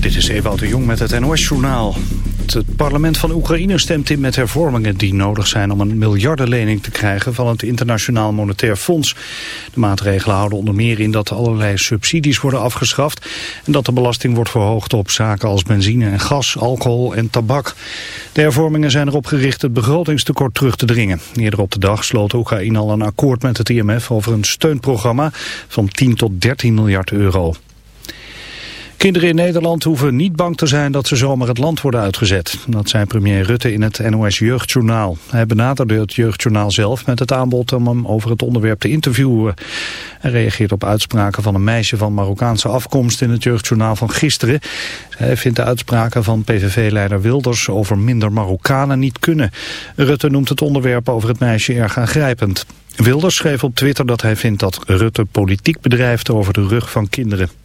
Dit is Ewout de Jong met het NOS-journaal. Het parlement van Oekraïne stemt in met hervormingen die nodig zijn om een miljardenlening te krijgen van het Internationaal Monetair Fonds. De maatregelen houden onder meer in dat allerlei subsidies worden afgeschaft en dat de belasting wordt verhoogd op zaken als benzine en gas, alcohol en tabak. De hervormingen zijn erop gericht het begrotingstekort terug te dringen. Eerder op de dag sloot Oekraïne al een akkoord met het IMF over een steunprogramma van 10 tot 13 miljard euro. Kinderen in Nederland hoeven niet bang te zijn dat ze zomaar het land worden uitgezet. Dat zei premier Rutte in het NOS Jeugdjournaal. Hij benaderde het Jeugdjournaal zelf met het aanbod om hem over het onderwerp te interviewen. Hij reageert op uitspraken van een meisje van Marokkaanse afkomst in het Jeugdjournaal van gisteren. Hij vindt de uitspraken van PVV-leider Wilders over minder Marokkanen niet kunnen. Rutte noemt het onderwerp over het meisje erg aangrijpend. Wilders schreef op Twitter dat hij vindt dat Rutte politiek bedrijft over de rug van kinderen.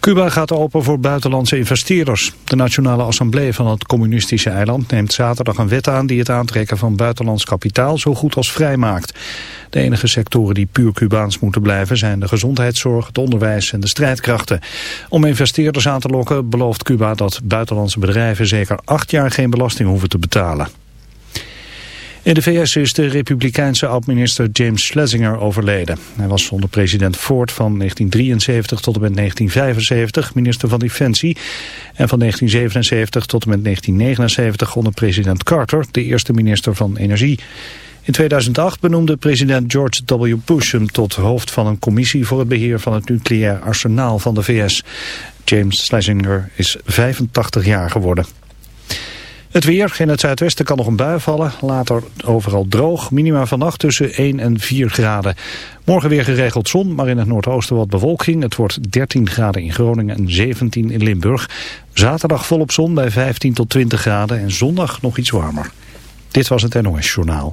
Cuba gaat open voor buitenlandse investeerders. De Nationale Assemblée van het communistische eiland neemt zaterdag een wet aan die het aantrekken van buitenlands kapitaal zo goed als vrij maakt. De enige sectoren die puur Cubaans moeten blijven zijn de gezondheidszorg, het onderwijs en de strijdkrachten. Om investeerders aan te lokken belooft Cuba dat buitenlandse bedrijven zeker acht jaar geen belasting hoeven te betalen. In de VS is de republikeinse oud-minister James Schlesinger overleden. Hij was onder president Ford van 1973 tot en met 1975 minister van Defensie. En van 1977 tot en met 1979 onder president Carter de eerste minister van Energie. In 2008 benoemde president George W. Bush hem tot hoofd van een commissie voor het beheer van het nucleair arsenaal van de VS. James Schlesinger is 85 jaar geworden. Het weer, in het zuidwesten kan nog een bui vallen. Later overal droog. Minima vannacht tussen 1 en 4 graden. Morgen weer geregeld zon, maar in het noordoosten wat bewolking. Het wordt 13 graden in Groningen en 17 in Limburg. Zaterdag volop zon bij 15 tot 20 graden en zondag nog iets warmer. Dit was het NOS Journaal.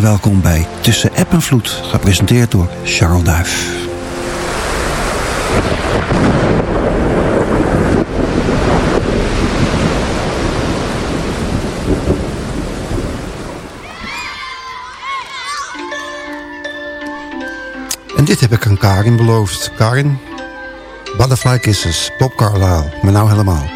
Welkom bij Tussen App en Vloed, gepresenteerd door Charles Duif. En dit heb ik aan Karin beloofd. Karin, Butterfly Kisses, Bob Carlyle, maar nou helemaal.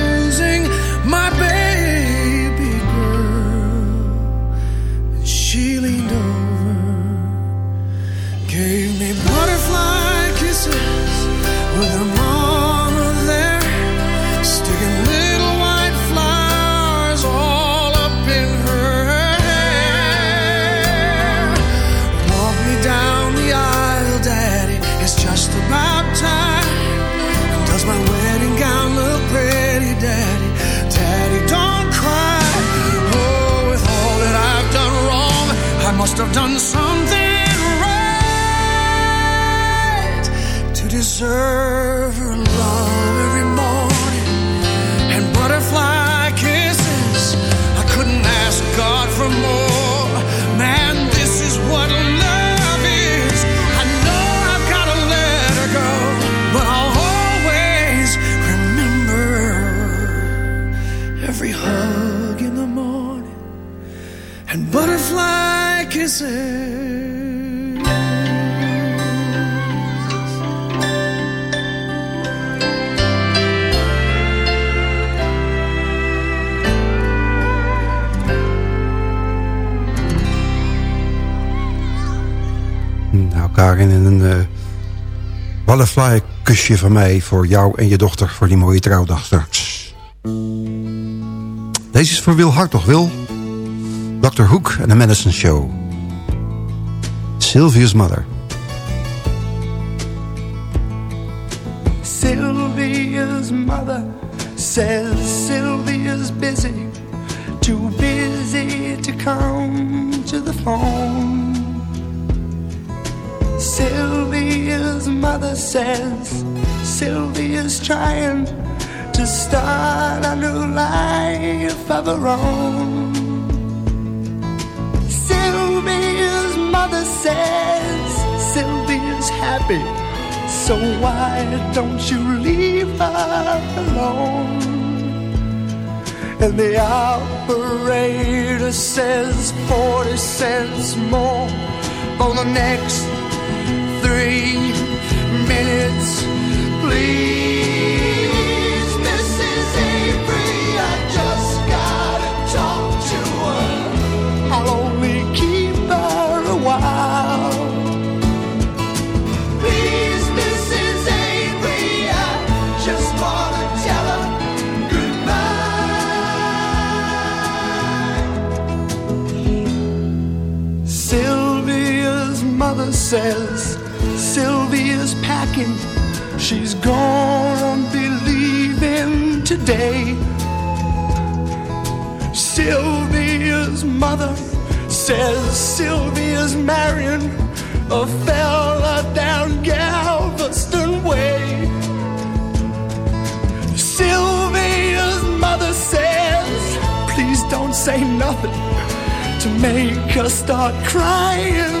Hmm, nou, Karin, een uh, butterfly kusje van mij voor jou en je dochter voor die mooie trouwdag straks. Deze is voor Wil toch Wil. Dr. Hoek en de Medicine Show. Sylvia's Mother. Sylvia's mother says Sylvia's busy, too busy to come to the phone. Sylvia's mother says Sylvia's trying to start a new life of her own. mother says Sylvia's happy, so why don't you leave her alone? And the operator says 40 cents more for the next three minutes, please. Thinking she's gonna be leaving today. Sylvia's mother says Sylvia's marrying a fella down Galveston Way. Sylvia's mother says, please don't say nothing to make her start crying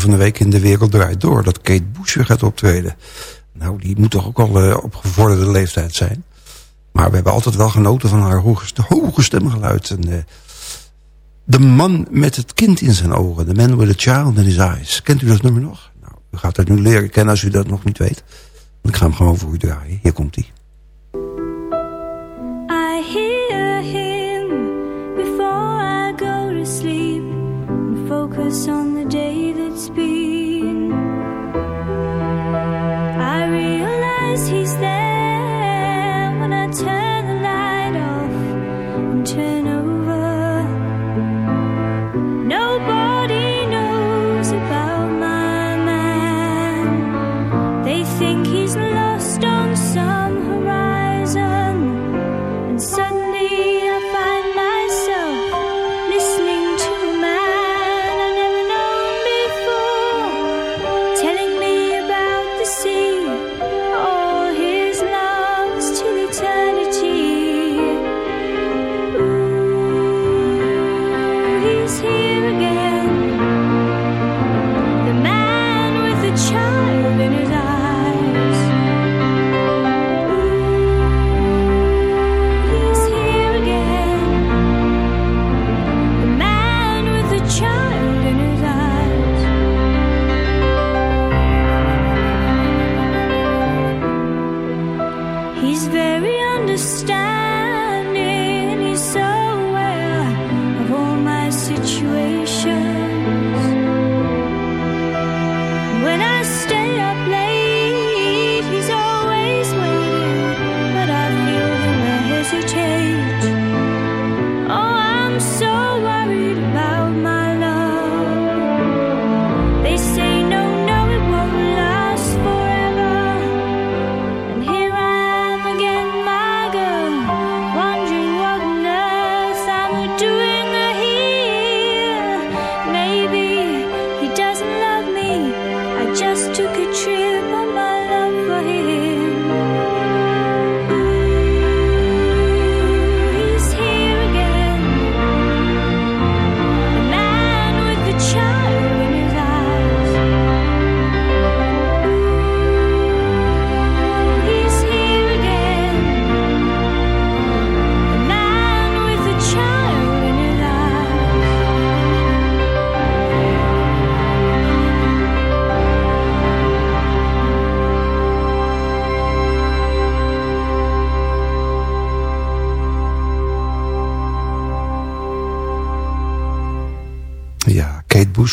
van de week in De Wereld Draait Door... dat Kate Bush weer gaat optreden. Nou, die moet toch ook al eh, op gevorderde leeftijd zijn. Maar we hebben altijd wel genoten van haar hoge, hoge stemgeluid. En, eh, de man met het kind in zijn ogen. The man with a child in his eyes. Kent u dat nummer nog? Nou, u gaat het nu leren kennen als u dat nog niet weet. Ik ga hem gewoon voor u draaien. Hier komt hij. I hear him before I go to sleep and focus on the day that's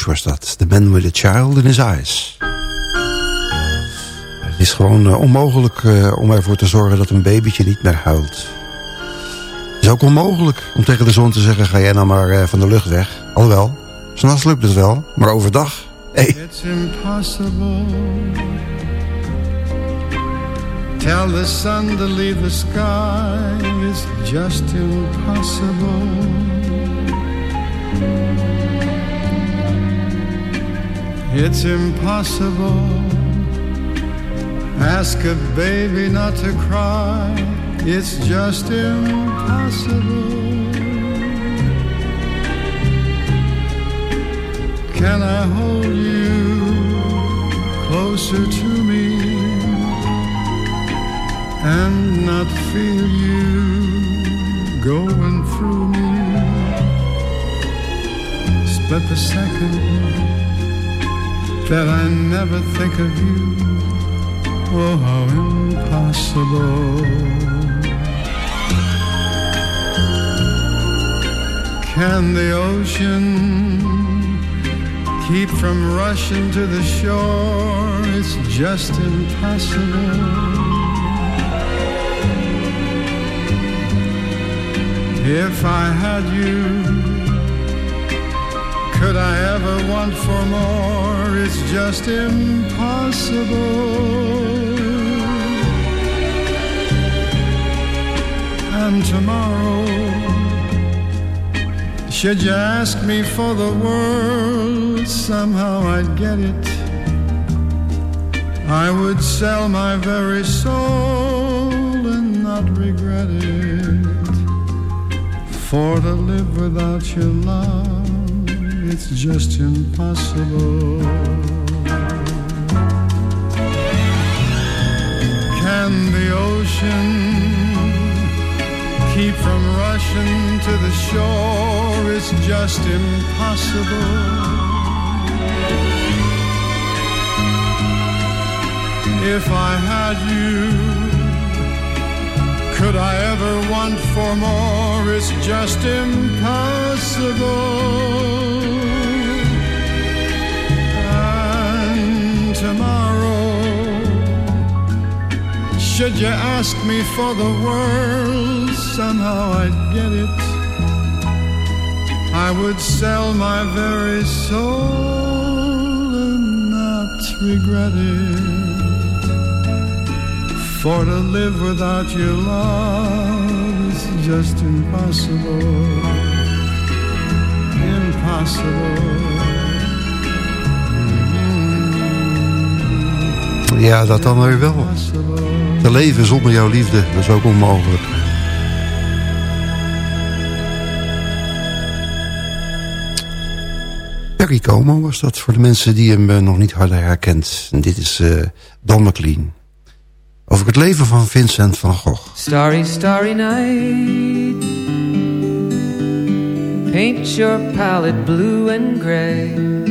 Was dat. The Man with a Child in His Eyes. Het is gewoon uh, onmogelijk uh, om ervoor te zorgen dat een babytje niet meer huilt. Het is ook onmogelijk om tegen de zon te zeggen... ga jij nou maar uh, van de lucht weg. Alhoewel, s'nachts lukt het wel, maar overdag... It's impossible Tell the sun to leave the sky It's just impossible It's impossible. Ask a baby not to cry. It's just impossible. Can I hold you closer to me and not feel you going through me? Split the second that I never think of you. Oh, how impossible. Can the ocean keep from rushing to the shore? It's just impossible. If I had you could I ever want for more? It's just impossible. And tomorrow, should you ask me for the world, somehow I'd get it. I would sell my very soul and not regret it. For to live without your love just impossible. Can the ocean keep from rushing to the shore? It's just impossible. If I had you, could I ever want for more? It's just impossible. Tomorrow. Should you ask me for the world, somehow I'd get it. I would sell my very soul and not regret it. For to live without your love is just impossible. Impossible. Ja, dat dan weer wel. Te leven zonder jouw liefde, dat is ook onmogelijk. Perry Como was dat voor de mensen die hem eh, nog niet harder herkent. En dit is uh, Don McLean. Over het leven van Vincent van Gogh. Starry, starry night Paint your palette blue and gray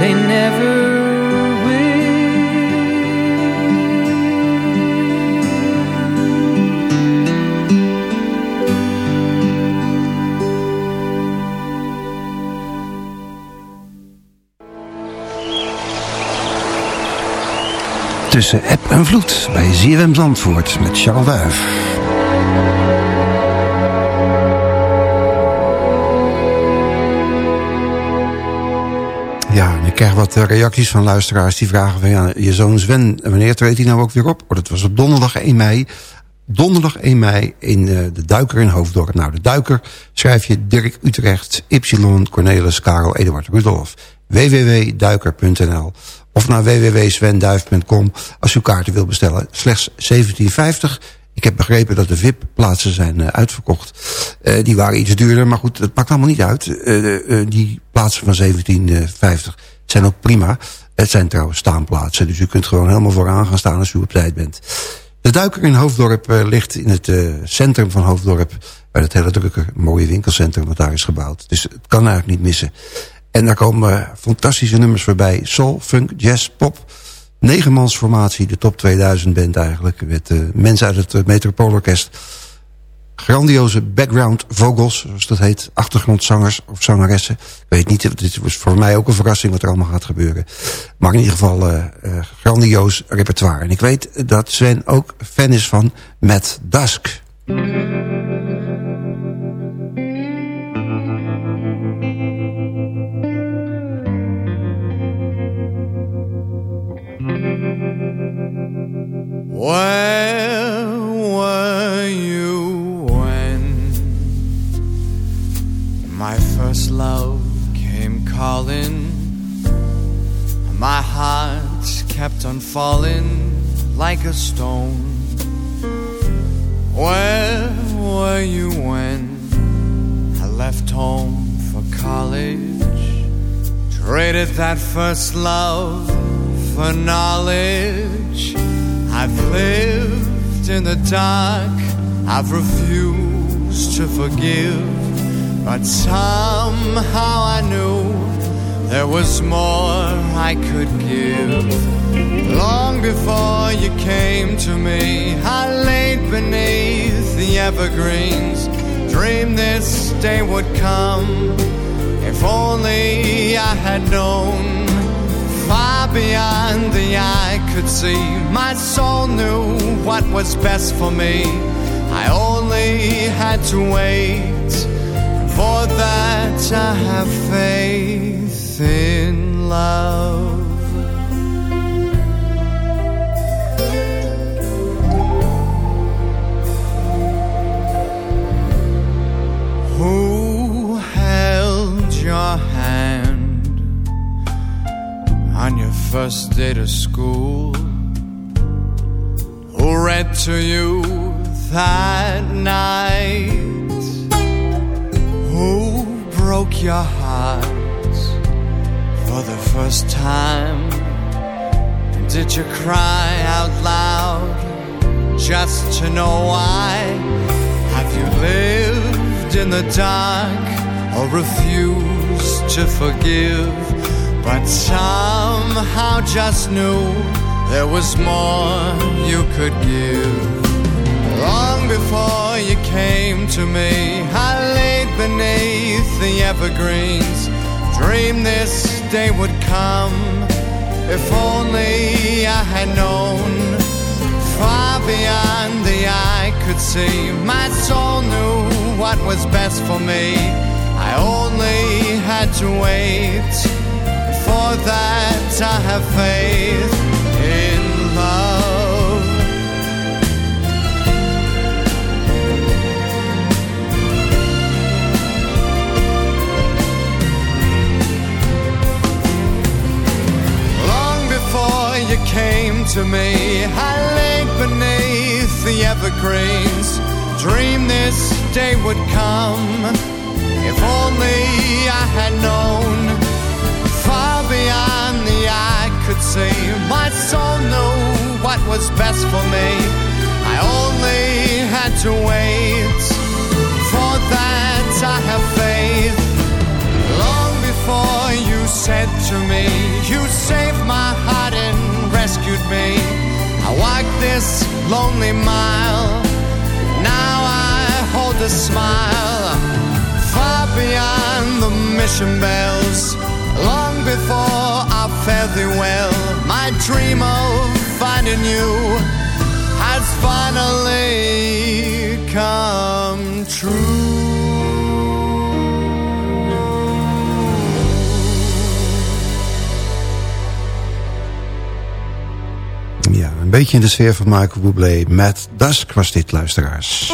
they never. Tussen app en vloed bij ZFM Zandvoort met Charles Duif. Ik krijg wat eh, reacties van luisteraars die vragen van... ja, je zoon Sven, wanneer treedt hij nou ook weer op? Oh, dat was op donderdag 1 mei. Donderdag 1 mei in uh, de Duiker in Hoofddorp. Nou, de Duiker schrijf je Dirk Utrecht, Y, Cornelis, Karel, Eduard, Rudolf. www.duiker.nl of naar www.svenduif.com als u kaarten wilt bestellen. Slechts 17,50 ik heb begrepen dat de VIP-plaatsen zijn uitverkocht. Die waren iets duurder, maar goed, het maakt allemaal niet uit. Die plaatsen van 1750 zijn ook prima. Het zijn trouwens staanplaatsen, dus u kunt gewoon helemaal vooraan gaan staan als u op tijd bent. De Duiker in Hoofddorp ligt in het centrum van Hoofddorp... bij het hele drukke, mooie winkelcentrum wat daar is gebouwd. Dus het kan eigenlijk niet missen. En daar komen fantastische nummers voorbij. Soul, funk, jazz, pop negenmansformatie, de top 2000 band eigenlijk. Met mensen uit het Metropoolorkest. Grandioze background vocals, zoals dat heet. Achtergrondzangers of zangeressen. Ik weet niet, dit was voor mij ook een verrassing wat er allemaal gaat gebeuren. Maar in ieder geval uh, grandioos repertoire. En ik weet dat Sven ook fan is van Matt Dusk. Where first love came calling? My heart kept on falling like a stone. Where were you when I left home for college? Traded that first love for knowledge. I've lived in the dark, I've refused to forgive, but somehow I knew there was more I could give. Long before you came to me, I laid beneath the evergreens, dreamed this day would come. If only I had known far beyond the eye could see. My soul knew what was best for me. I only had to wait. For that I have faith in love. Who held your hand on your first day to school? Who read to you that night? Broke your heart for the first time? Did you cry out loud just to know why? Have you lived in the dark or refused to forgive? But somehow just knew there was more you could give. Long before you came to me, I laid beneath the evergreens. Dreamed this day would come. If only I had known far beyond the eye could see. My soul knew what was best for me. I only had to wait. For that, I have faith came to me, I laid beneath the evergreens. Dreamed this day would come. If only I had known far beyond the eye could see. My soul knew what was best for me. I only had to wait. For that I have faith. Long before you said to me, you saved my heart rescued me. I walked this lonely mile. Now I hold a smile far beyond the mission bells. Long before I fare thee well, my dream of finding you has finally come true. Een beetje in de sfeer van Michael Bublé. Met Dusk was dit, luisteraars.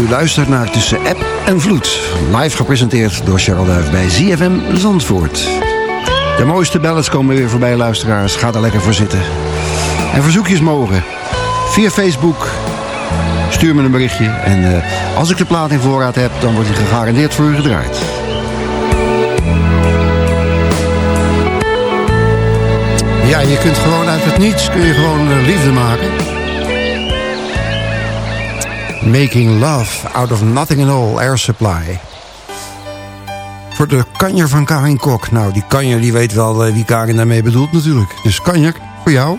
U luistert naar Tussen App en Vloed. Live gepresenteerd door Charles Duif bij ZFM Zandvoort. De mooiste ballads komen weer voorbij, luisteraars. Ga er lekker voor zitten. En verzoekjes mogen. Via Facebook. Stuur me een berichtje. En eh, als ik de plaat in voorraad heb, dan wordt die gegarandeerd voor u gedraaid. Ja, je kunt gewoon uit het niets kun je gewoon eh, liefde maken. Making Love Out of Nothing at All, Air Supply. Voor de kanjer van Karin Kok. Nou, die kanjer die weet wel eh, wie Karin daarmee bedoelt natuurlijk. Dus kanjer, voor jou.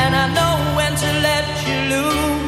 and I know when to let you loose.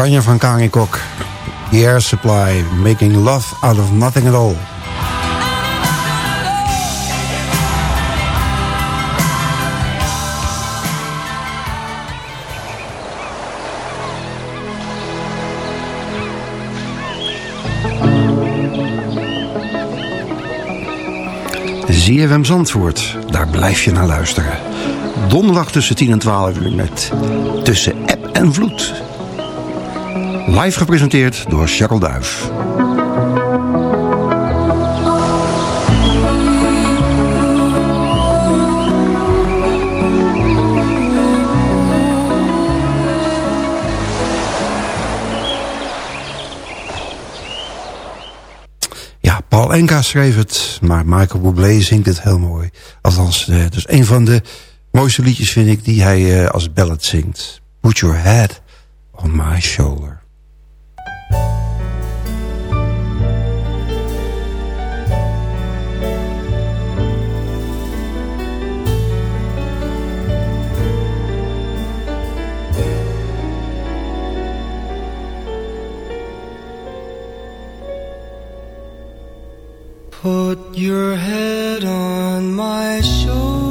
Kanje van Kang Kok. The Air Supply, Making Love Out of Nothing at All. ZFM Zandvoort, daar blijf je naar luisteren. Donderdag tussen 10 en 12 uur met Tussen App en Vloed. Live gepresenteerd door Charles Duif. Paul Enka schreef het, maar Michael Bublé zingt het heel mooi. Althans, dus een van de mooiste liedjes vind ik die hij uh, als ballad zingt. Put your head on my shoulder. Put your head on my shoulder.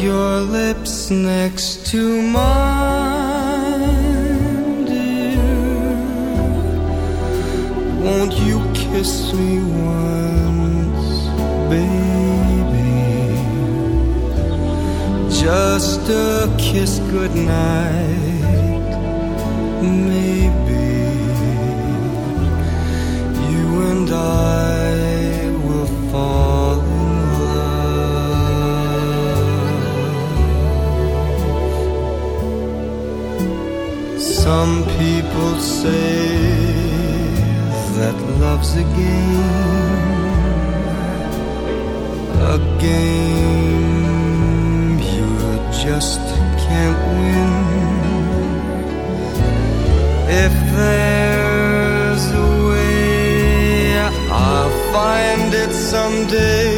Your lips next to mine, dear. Won't you kiss me once, baby? Just a kiss goodnight, maybe. Some people say that love's a game, a game you just can't win. If there's a way, I'll find it someday,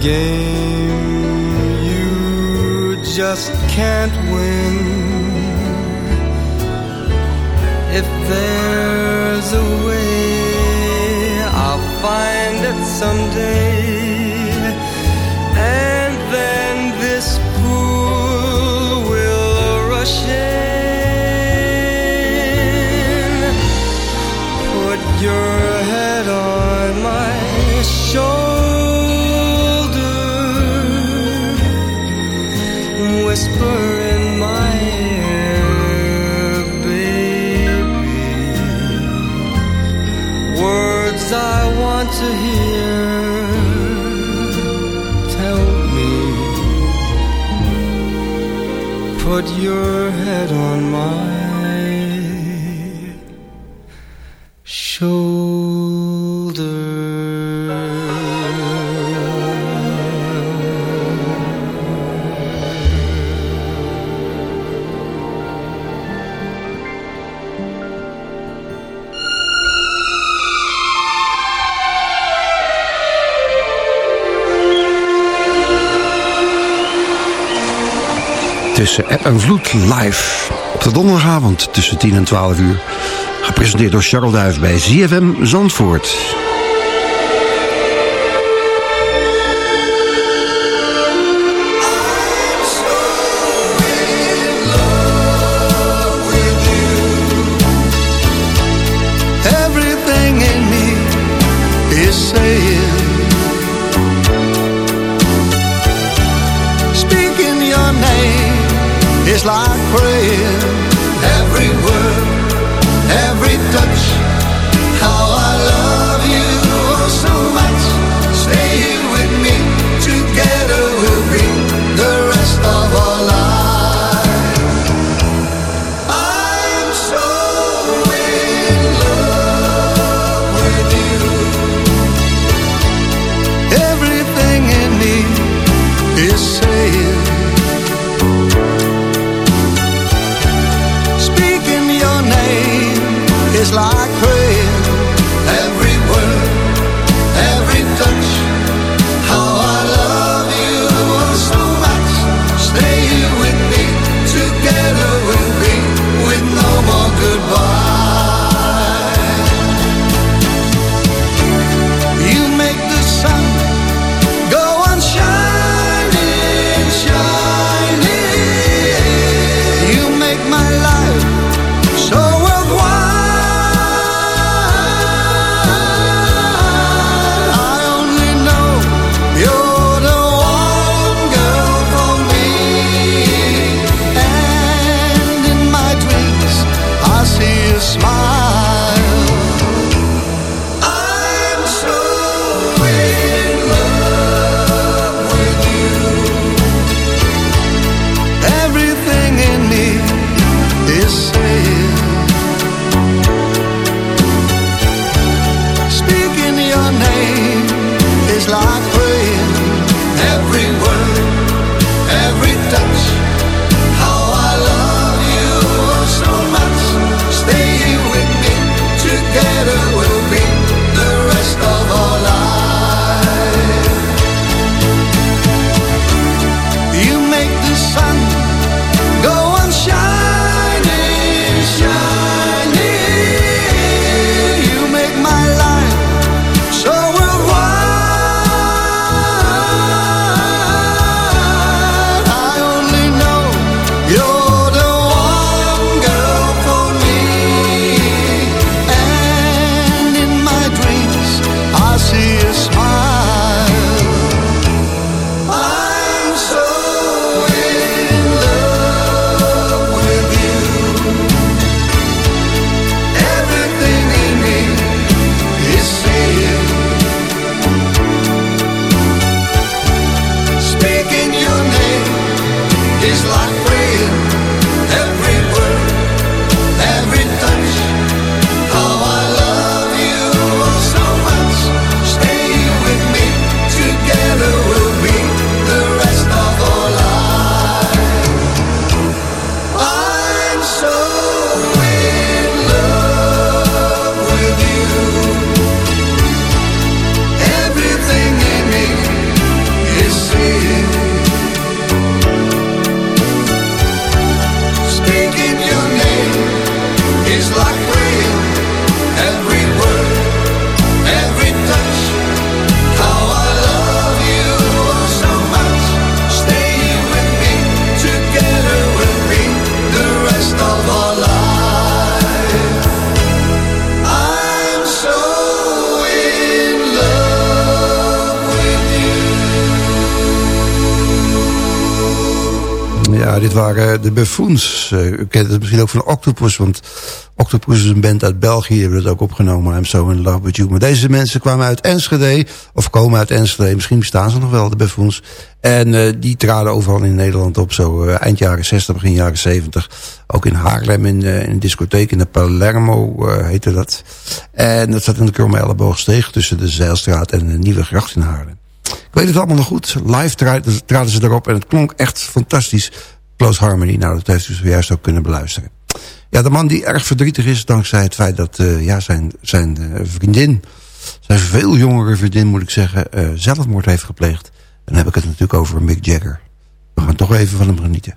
game you just can't win. If there tussen App en Vloed live. Op de donderdagavond tussen 10 en 12 uur. Gepresenteerd door Charles Duif bij ZFM Zandvoort. Waren de Buffoons. Uh, u kent het misschien ook van Octopus, want Octopus is een band uit België. Die hebben dat ook opgenomen, I'm So In Love With You. Maar deze mensen kwamen uit Enschede, of komen uit Enschede. Misschien bestaan ze nog wel, de Buffoons. En uh, die traden overal in Nederland op, zo uh, eind jaren 60, begin jaren 70. Ook in Haarlem, in, in een discotheek, in de Palermo heette dat. En dat zat in de Kromme Elleboogsteeg tussen de Zeilstraat en de Nieuwe Gracht in Haarlem. Ik weet het allemaal nog goed. Live traden ze erop en het klonk echt fantastisch. Close Harmony, nou dat heeft u zojuist ook kunnen beluisteren. Ja, de man die erg verdrietig is dankzij het feit dat uh, ja, zijn, zijn uh, vriendin... zijn veel jongere vriendin moet ik zeggen... Uh, zelfmoord heeft gepleegd. En dan heb ik het natuurlijk over Mick Jagger. We gaan toch even van hem genieten.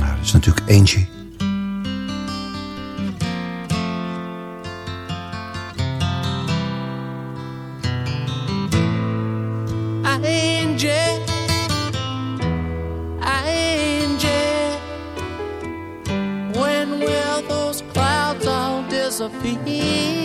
Nou, dat is natuurlijk Angie. philosophy.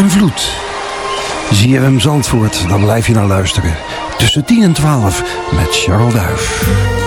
En vloed. Zie je hem Zandvoort, dan blijf je naar luisteren. Tussen 10 en 12 met Charles Duif.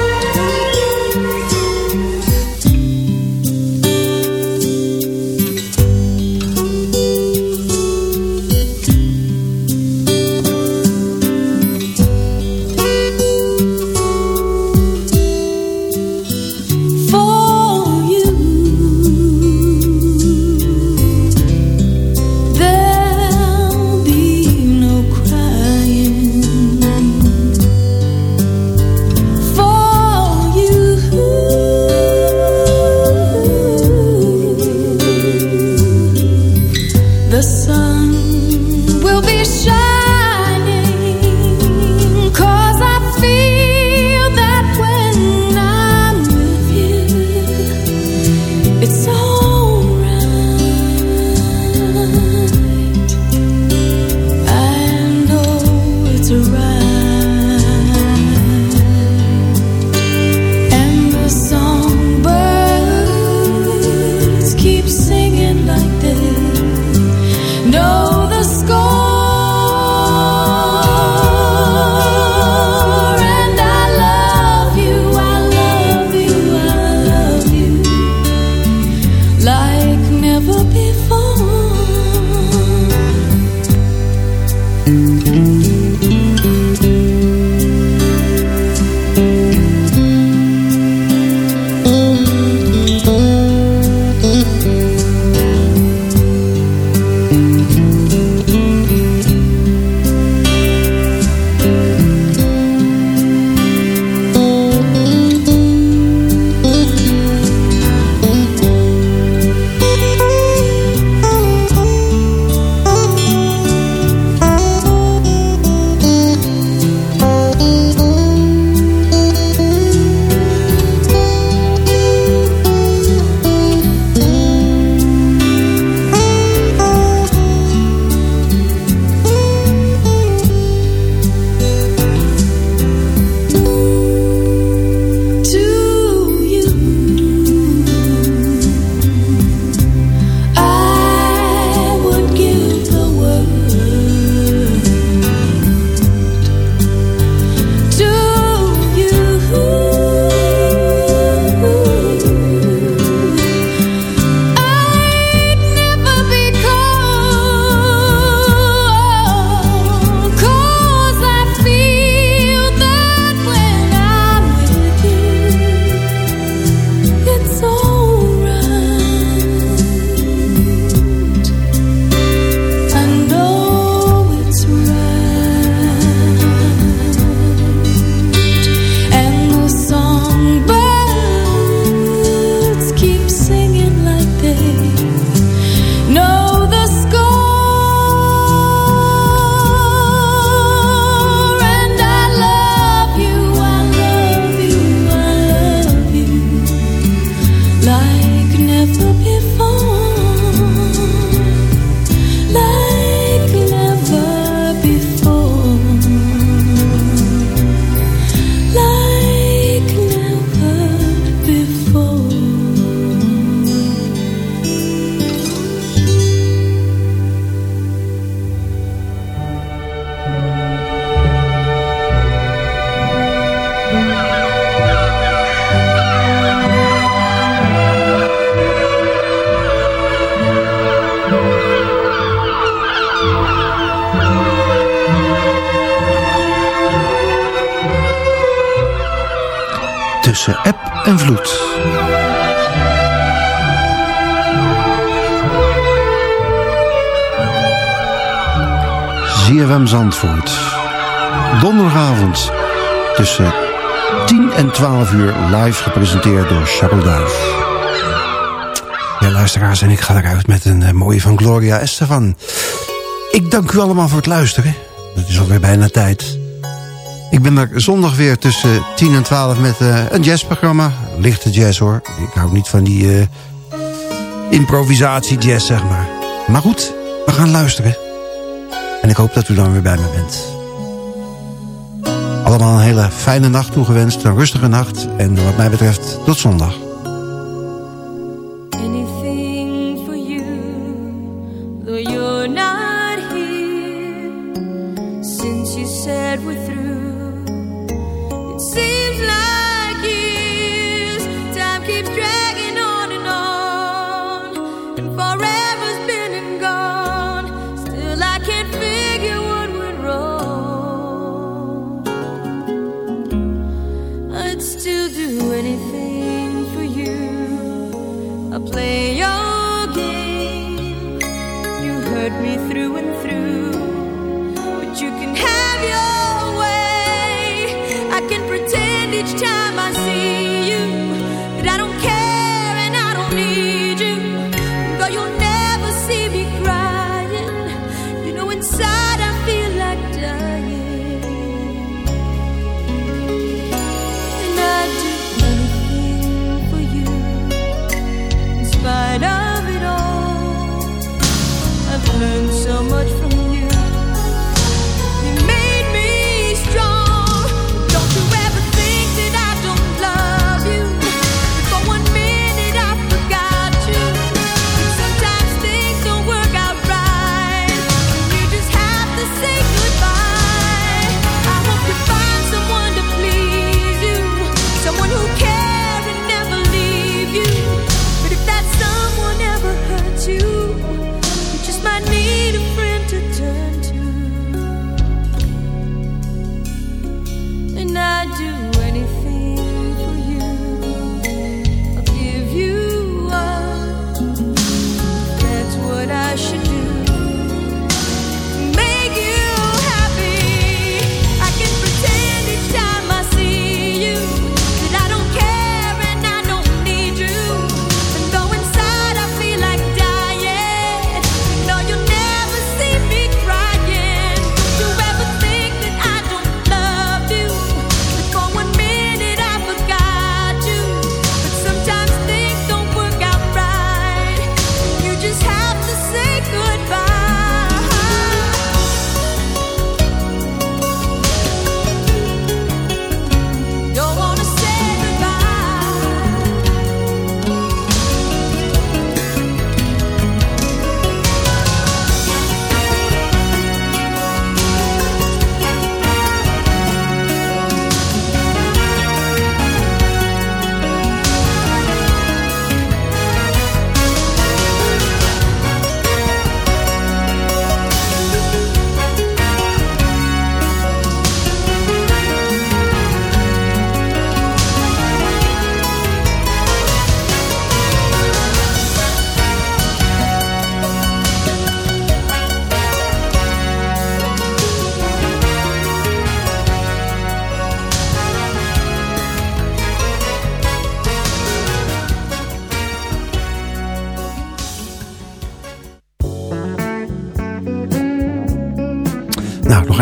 Tussen app en vloed. ZFM Zandvoort. Donderdagavond tussen 10 en 12 uur live gepresenteerd door Charles Duif. Ja, luisteraars, en ik ga eruit met een uh, mooie van Gloria Estefan. Ik dank u allemaal voor het luisteren. Het is alweer bijna tijd. Ik ben er zondag weer tussen 10 en 12 met uh, een jazzprogramma. Lichte jazz hoor. Ik hou niet van die uh, improvisatie jazz zeg maar. Maar goed, we gaan luisteren. En ik hoop dat u dan weer bij me bent. Allemaal een hele fijne nacht toegewenst. Een rustige nacht. En wat mij betreft tot zondag.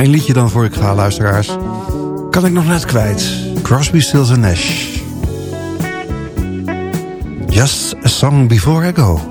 fijn liedje dan voor ik ga, luisteraars. Kan ik nog net kwijt. Crosby, Stills Nash. Just a song before I go.